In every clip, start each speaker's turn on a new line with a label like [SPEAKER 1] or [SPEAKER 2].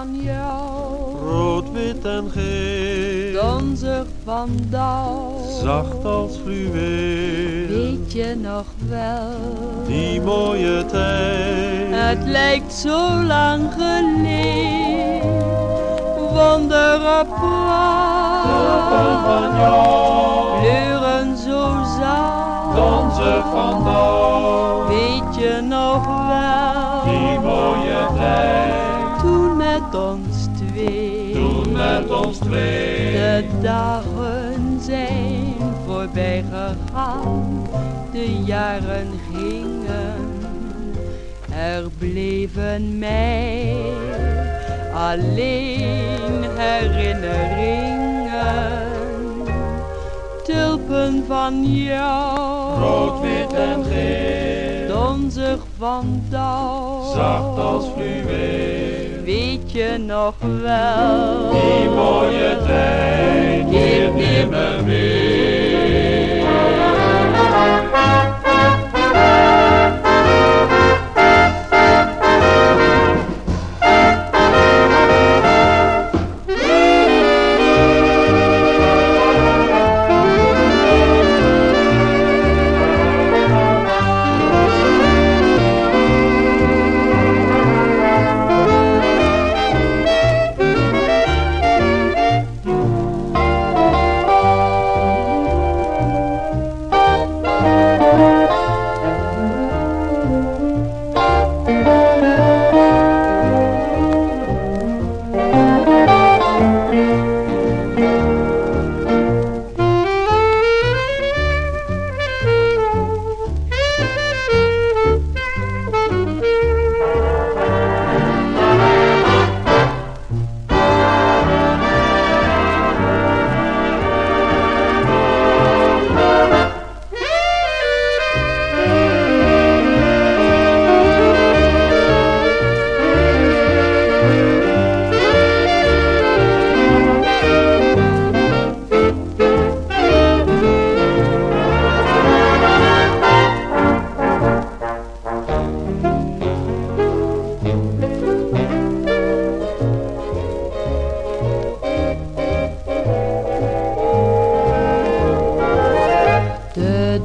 [SPEAKER 1] van jou. Rood, wit en geel. Donzig van dauw.
[SPEAKER 2] Zacht als fluweel.
[SPEAKER 1] Weet je nog wel.
[SPEAKER 2] Die mooie tijd.
[SPEAKER 1] Het lijkt zo lang geleden.
[SPEAKER 2] Wonderen van jou.
[SPEAKER 1] Kleuren zo zacht.
[SPEAKER 2] Donzig van dauw.
[SPEAKER 1] Weet je nog wel.
[SPEAKER 2] Die mooie tijd
[SPEAKER 1] met ons twee.
[SPEAKER 2] toen met ons twee.
[SPEAKER 1] De dagen zijn voorbij gegaan, de jaren gingen. Er bleven mij alleen herinneringen. Tulpen van jou,
[SPEAKER 2] Rood, wit en geel,
[SPEAKER 1] donzig van dauw.
[SPEAKER 2] zacht als fluweel.
[SPEAKER 1] Weet je nog wel?
[SPEAKER 2] Die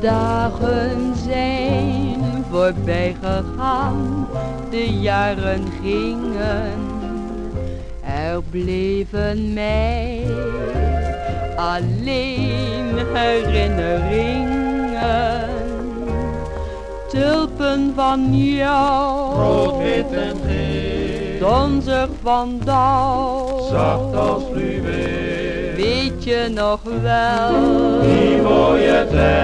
[SPEAKER 1] dagen zijn voorbij gegaan, de jaren gingen. Er bleven mij alleen herinneringen. Tulpen van jou,
[SPEAKER 2] Rood, wit en geel,
[SPEAKER 1] donzig van dauw.
[SPEAKER 2] zacht als fluweel.
[SPEAKER 1] Weet je nog wel?
[SPEAKER 2] Die mooie tijd